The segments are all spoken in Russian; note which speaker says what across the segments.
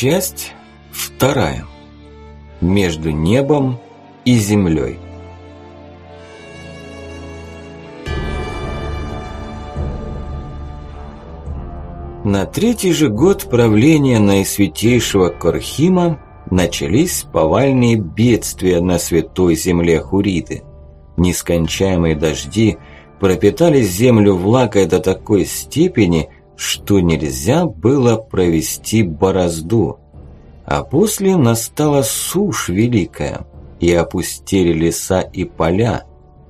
Speaker 1: Часть вторая. Между небом и землей. На третий же год правления наисвятейшего Корхима начались повальные бедствия на святой земле Хуриды. Нескончаемые дожди пропитали землю влагой до такой степени, что нельзя было провести борозду. А после настала сушь великая, и опустили леса и поля.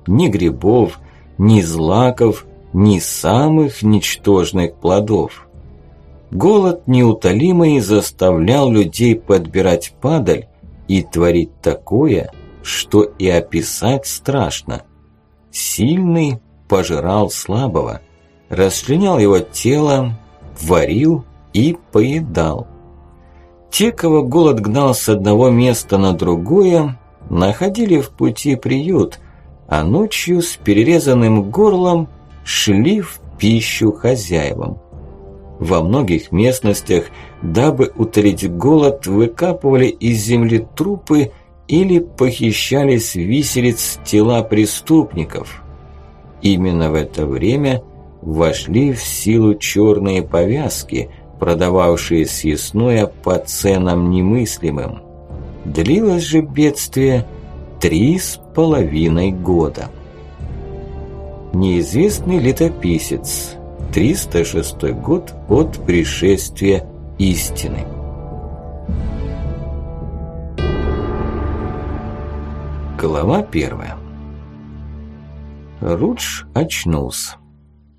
Speaker 1: Ни грибов, ни злаков, ни самых ничтожных плодов. Голод неутолимый заставлял людей подбирать падаль и творить такое, что и описать страшно. Сильный пожирал слабого – расчленял его тело, варил и поедал. Те, кого голод гнал с одного места на другое, находили в пути приют, а ночью с перерезанным горлом шли в пищу хозяевам. Во многих местностях, дабы утолить голод, выкапывали из земли трупы или похищали с виселиц тела преступников. Именно в это время вошли в силу черные повязки, продававшие съестное по ценам немыслимым. Длилось же бедствие три с половиной года. Неизвестный летописец. 306 год от пришествия истины. Глава первая. Рудж очнулся.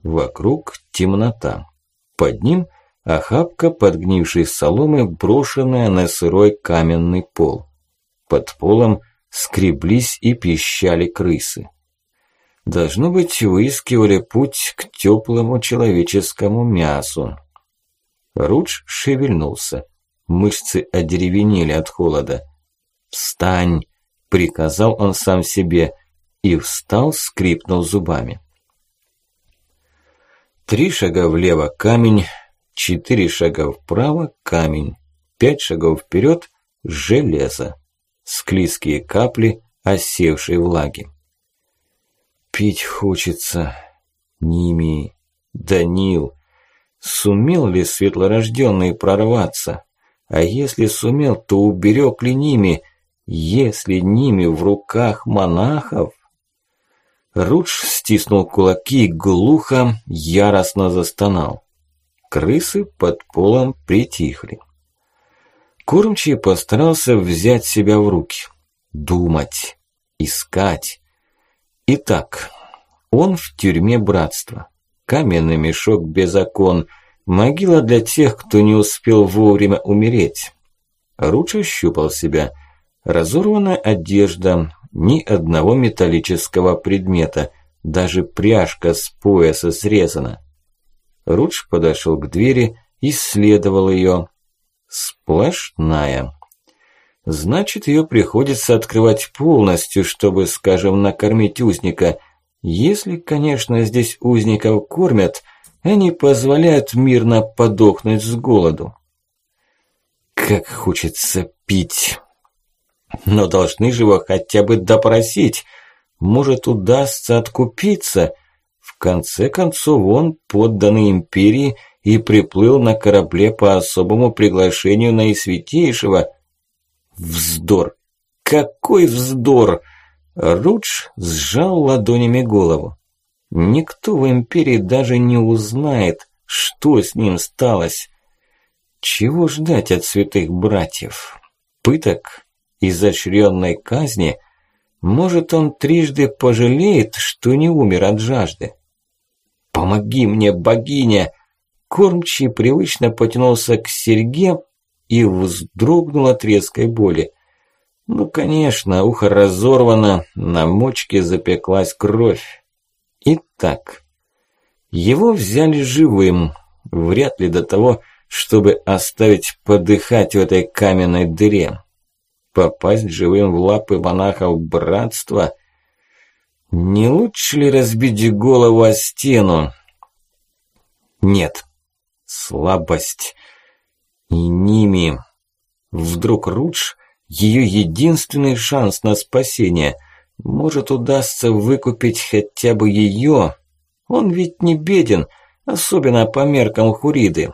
Speaker 1: Вокруг темнота. Под ним охапка подгнившей соломы, брошенная на сырой каменный пол. Под полом скреблись и пищали крысы. Должно быть, выискивали путь к теплому человеческому мясу. Рудж шевельнулся. Мышцы одеревенели от холода. «Встань!» – приказал он сам себе. И встал, скрипнул зубами. Три шага влево камень, четыре шага вправо камень, пять шагов вперед железо, склизкие капли осевшей влаги. Пить хочется. Ними, Данил. Сумел ли светлорожденный прорваться? А если сумел, то уберег ли ними, если ними в руках монахов? Рудж стиснул кулаки и глухо, яростно застонал. Крысы под полом притихли. Кормчий постарался взять себя в руки. Думать. Искать. Итак, он в тюрьме братства. Каменный мешок без окон. Могила для тех, кто не успел вовремя умереть. Рудж ощупал себя. Разорванная одежда, ни одного металлического предмета, даже пряжка с пояса срезана. Рудж подошел к двери, исследовал ее. Сплошная. Значит, ее приходится открывать полностью, чтобы, скажем, накормить узника. Если, конечно, здесь узников кормят, они позволяют мирно подохнуть с голоду. Как хочется пить. Но должны же его хотя бы допросить. Может, удастся откупиться. В конце концов, он подданный империи и приплыл на корабле по особому приглашению наисвятейшего. Вздор! Какой вздор! Рудж сжал ладонями голову. Никто в империи даже не узнает, что с ним сталось. Чего ждать от святых братьев? Пыток? Изощренной казни, может, он трижды пожалеет, что не умер от жажды. «Помоги мне, богиня!» Кормчий привычно потянулся к серьге и вздрогнул от резкой боли. Ну, конечно, ухо разорвано, на мочке запеклась кровь. Итак, его взяли живым, вряд ли до того, чтобы оставить подыхать в этой каменной дыре попасть живым в лапы монахов братства? Не лучше ли разбить голову о стену? Нет. Слабость. И ними. Вдруг Рудж – ее единственный шанс на спасение. Может, удастся выкупить хотя бы ее. Он ведь не беден, особенно по меркам Хуриды.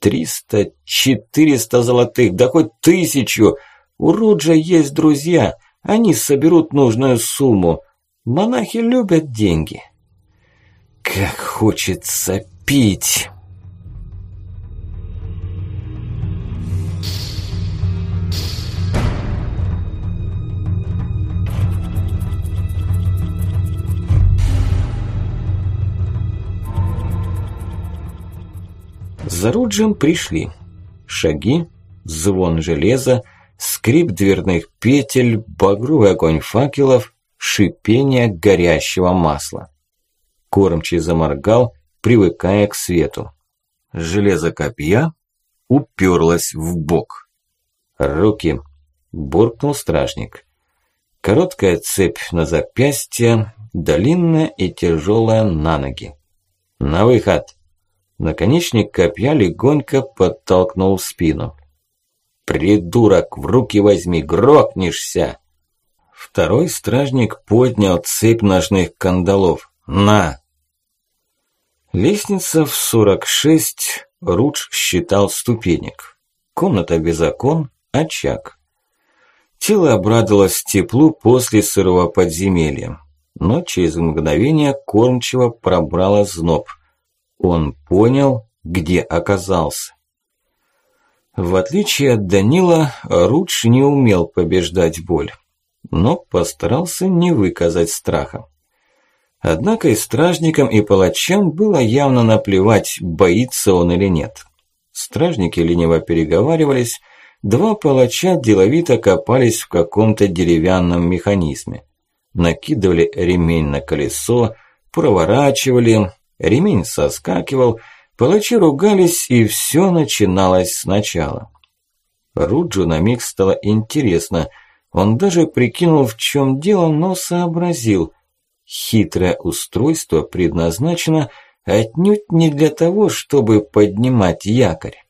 Speaker 1: Триста, четыреста золотых, да хоть тысячу. У Руджа есть друзья, они соберут нужную сумму. Монахи любят деньги. Как хочется пить. За Руджем пришли. Шаги, звон железа, скрип дверных петель, багровый огонь факелов, шипение горящего масла. Кормчий заморгал, привыкая к свету. Железо копья уперлось в бок. «Руки!» – буркнул стражник. Короткая цепь на запястье, длинная и тяжелая на ноги. «На выход!» Наконечник копья легонько подтолкнул спину. «Придурок, в руки возьми, грохнешься!» Второй стражник поднял цепь ножных кандалов. «На!» Лестница в 46, Рудж считал ступенек. Комната без окон, очаг. Тело обрадовалось теплу после сырого подземелья. Но через мгновение кормчиво пробрало зноб – он понял, где оказался. В отличие от Данила, Рудж не умел побеждать боль, но постарался не выказать страха. Однако и стражникам, и палачам было явно наплевать, боится он или нет. Стражники лениво переговаривались, два палача деловито копались в каком-то деревянном механизме. Накидывали ремень на колесо, проворачивали, Ремень соскакивал, палачи ругались, и все начиналось сначала. Руджу на миг стало интересно. Он даже прикинул, в чем дело, но сообразил. Хитрое устройство предназначено отнюдь не для того, чтобы поднимать якорь.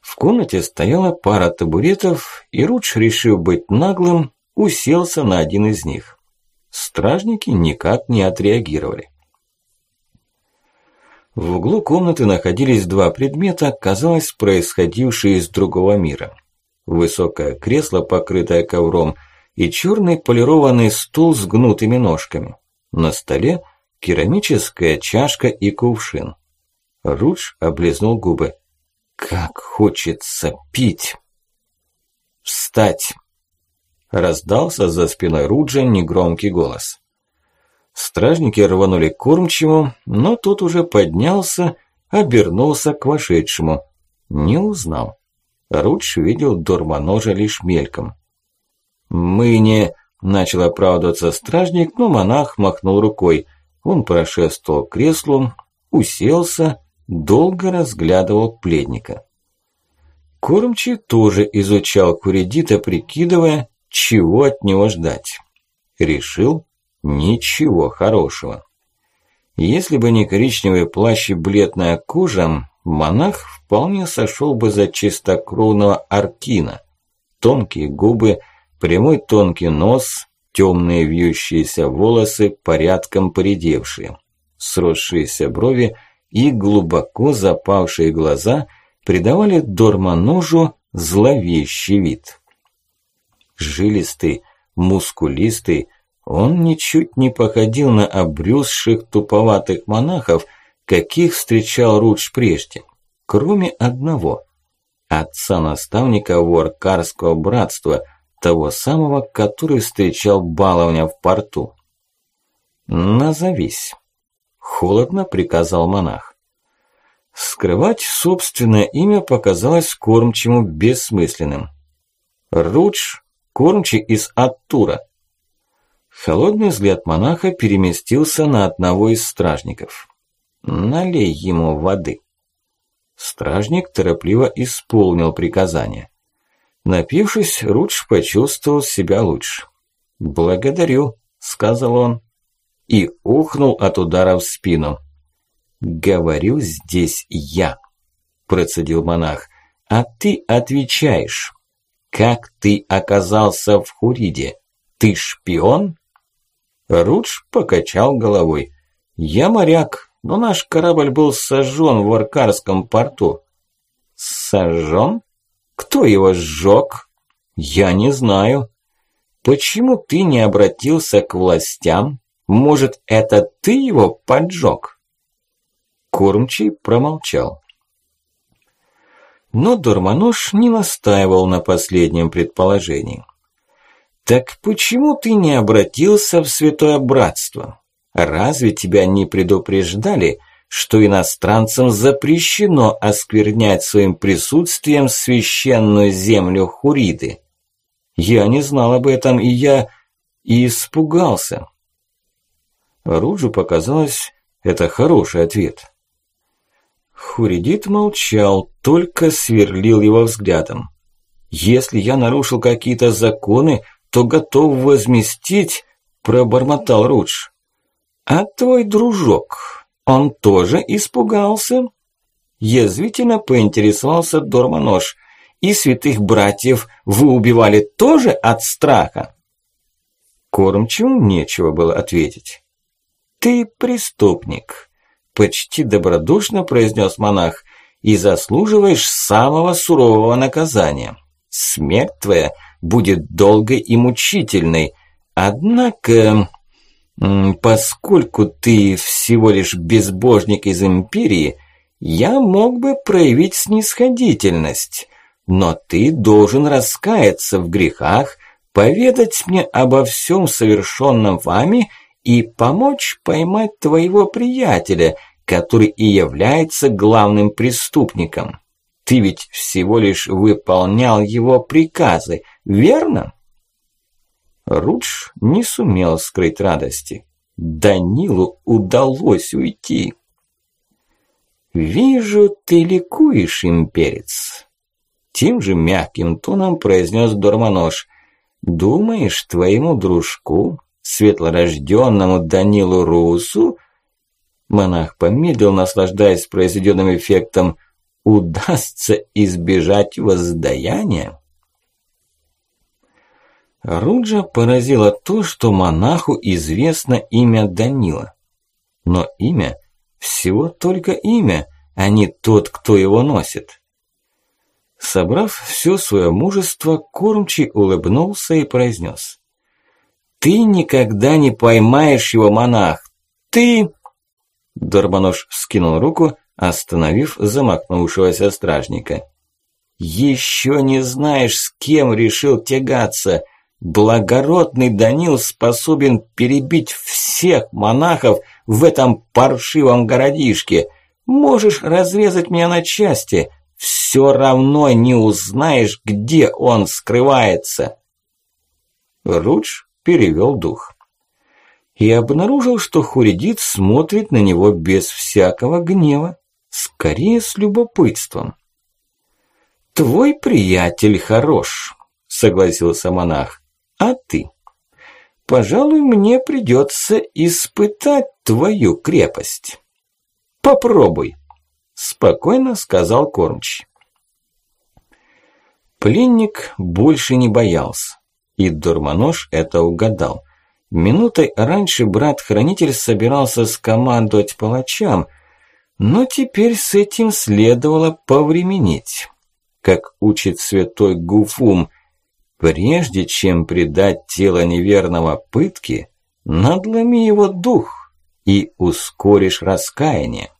Speaker 1: В комнате стояла пара табуретов, и Рудж, решив быть наглым, уселся на один из них. Стражники никак не отреагировали. В углу комнаты находились два предмета, казалось, происходившие из другого мира. Высокое кресло, покрытое ковром, и черный полированный стул с гнутыми ножками. На столе керамическая чашка и кувшин. Рудж облизнул губы. «Как хочется пить!» «Встать!» Раздался за спиной Руджа негромкий голос. Стражники рванули к кормчему, но тот уже поднялся, обернулся к вошедшему. Не узнал. Рудж видел Дормоножа лишь мельком. «Мы не...» – начал оправдываться стражник, но монах махнул рукой. Он прошествовал к креслу, уселся, долго разглядывал пледника. Кормчий тоже изучал Куридита, прикидывая, чего от него ждать. Решил, Ничего хорошего. Если бы не коричневый плащ и бледная кожа, монах вполне сошел бы за чистокровного аркина. Тонкие губы, прямой тонкий нос, темные вьющиеся волосы, порядком поредевшие, сросшиеся брови и глубоко запавшие глаза придавали Дормоножу зловещий вид. Жилистый, мускулистый, он ничуть не походил на обрюзших туповатых монахов, каких встречал Рудж прежде, кроме одного – отца-наставника Воркарского братства, того самого, который встречал баловня в порту. «Назовись», – холодно приказал монах. Скрывать собственное имя показалось кормчему бессмысленным. «Рудж, кормчий из Аттура», Холодный взгляд монаха переместился на одного из стражников. «Налей ему воды». Стражник торопливо исполнил приказание. Напившись, Рудж почувствовал себя лучше. «Благодарю», – сказал он. И ухнул от удара в спину. «Говорю здесь я», – процедил монах. А ты отвечаешь. Как ты оказался в Хуриде? Ты шпион? Рудж покачал головой. Я моряк, но наш корабль был сожжен в Аркарском порту. Сожжен? Кто его сжег? Я не знаю. Почему ты не обратился к властям? Может, это ты его поджег? Кормчий промолчал. Но Дурмануш не настаивал на последнем предположении. «Так почему ты не обратился в Святое Братство? Разве тебя не предупреждали, что иностранцам запрещено осквернять своим присутствием священную землю Хуриды?» Я не знал об этом, и я... и испугался. Руджу показалось, это хороший ответ. Хуридит молчал, только сверлил его взглядом. «Если я нарушил какие-то законы, то готов возместить», – пробормотал Рудж. «А твой дружок, он тоже испугался?» Язвительно поинтересовался Дормонож и святых братьев вы убивали тоже от страха?» Кормчу нечего было ответить. «Ты преступник», – почти добродушно произнес монах, – «и заслуживаешь самого сурового наказания. Смерть твоя будет долгой и мучительной, однако...» Поскольку ты всего лишь безбожник из Империи, я мог бы проявить снисходительность но ты должен раскаяться в грехах, поведать мне обо всем совершенном вами и помочь поймать твоего приятеля, который и является главным преступником. Ты ведь всего лишь выполнял его приказы, верно? Рудж не сумел скрыть радости. Данилу удалось уйти. «Вижу, ты ликуешь, имперец. Тем же мягким тоном произнес Дормонож. «Думаешь, твоему дружку, светлорожденному Данилу Русу?» Монах помедлил, наслаждаясь произведенным эффектом. «Удастся избежать воздаяния?» Руджа поразило то, что монаху известно имя Данила. Но имя всего только имя, а не тот, кто его носит. Собрав все свое мужество, Кормчий улыбнулся и произнес. «Ты никогда не поймаешь его, монах! Ты...» Дорбанош вскинул руку, остановив замахнувшегося стражника. «Еще не знаешь, с кем решил тягаться. Благородный Данил способен перебить всех монахов в этом паршивом городишке. Можешь разрезать меня на части, все равно не узнаешь, где он скрывается. Рудж перевел дух. И обнаружил, что Хуридит смотрит на него без всякого гнева, скорее с любопытством. «Твой приятель хорош», – согласился монах. «А ты? Пожалуй, мне придется испытать твою крепость. Попробуй» спокойно сказал Кормч. Пленник больше не боялся, и Дурманож это угадал. Минутой раньше брат-хранитель собирался скомандовать палачам, но теперь с этим следовало повременить. Как учит святой Гуфум, прежде чем предать тело неверного пытки, надломи его дух и ускоришь раскаяние.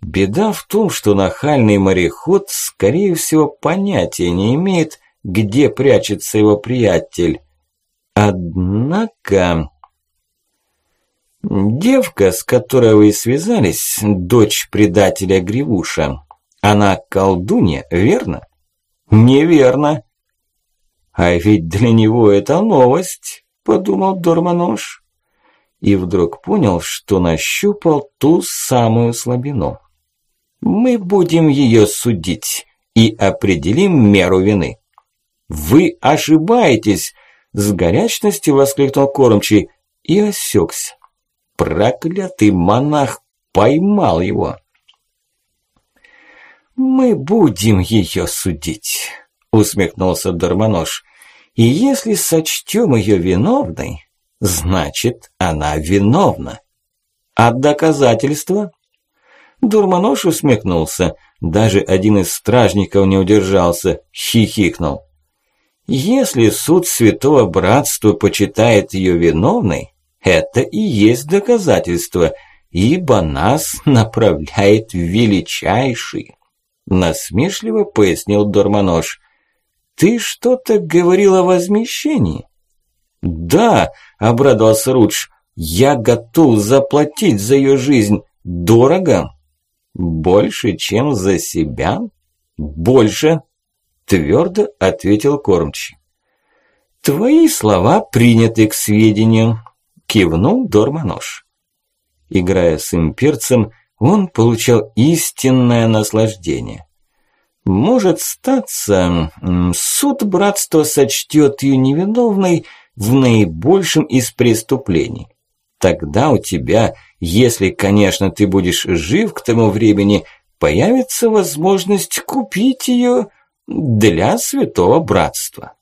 Speaker 1: Беда в том, что нахальный мореход, скорее всего, понятия не имеет, где прячется его приятель. Однако... Девка, с которой вы связались, дочь предателя Гривуша, она колдунья, верно? Неверно. А ведь для него это новость, подумал Дормонож. И вдруг понял, что нащупал ту самую слабину. Мы будем ее судить и определим меру вины. Вы ошибаетесь, с горячностью воскликнул кормчий и осекся. Проклятый монах поймал его. Мы будем ее судить, усмехнулся Дармонож. И если сочтем ее виновной, значит, она виновна. А доказательства? Дурманош усмехнулся. Даже один из стражников не удержался, хихикнул. Если суд Святого Братства почитает ее виновной, это и есть доказательство, ибо нас направляет величайший. Насмешливо пояснил Дормонож. Ты что-то говорил о возмещении? Да, обрадовался Рудж. Я готов заплатить за ее жизнь. Дорого? Больше, чем за себя? Больше, твердо ответил Кормчий. Твои слова приняты к сведению, кивнул Дормонош. Играя с имперцем, он получал истинное наслаждение. Может статься, суд братства сочтет ее невиновной в наибольшем из преступлений. Тогда у тебя, если, конечно, ты будешь жив к тому времени, появится возможность купить ее для святого братства.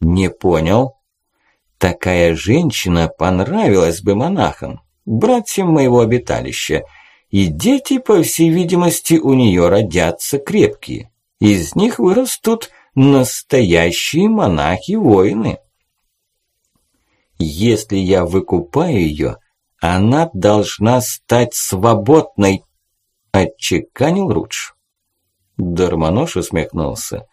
Speaker 1: Не понял? Такая женщина понравилась бы монахам, братьям моего обиталища, и дети, по всей видимости, у нее родятся крепкие. Из них вырастут настоящие монахи-воины. Если я выкупаю ее, она должна стать свободной, отчеканил Рудж. Дармонош усмехнулся.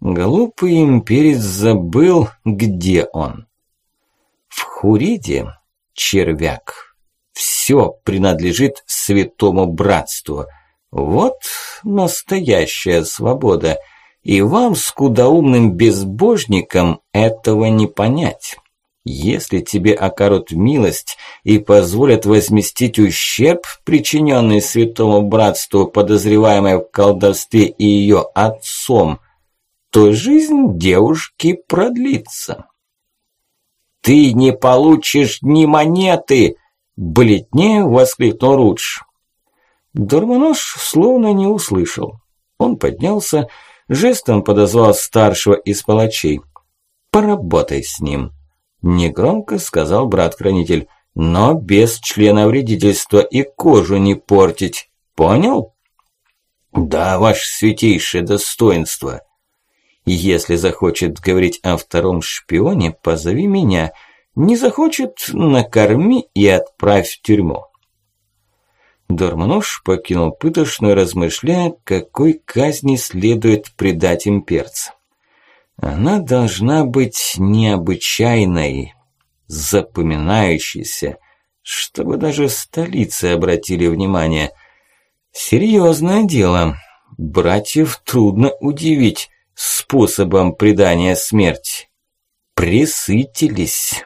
Speaker 1: Глупый имперец забыл, где он. В Хуриде червяк. Все принадлежит святому братству. Вот настоящая свобода. И вам, скудоумным безбожникам, этого не понять. Если тебе окажут милость и позволят возместить ущерб, причиненный святому братству, подозреваемой в колдовстве и ее отцом, то жизнь девушки продлится. «Ты не получишь ни монеты!» – бледнее воскликнул Рудж. Дурманош словно не услышал. Он поднялся, жестом подозвал старшего из палачей. «Поработай с ним». Негромко сказал брат-хранитель, но без члена вредительства и кожу не портить. Понял? Да, ваше святейшее достоинство. Если захочет говорить о втором шпионе, позови меня. Не захочет, накорми и отправь в тюрьму. Дормонож покинул пытошную, размышляя, какой казни следует предать имперцам. Она должна быть необычайной, запоминающейся, чтобы даже в столице обратили внимание. Серьезное дело. Братьев трудно удивить способом предания смерти. Присытились.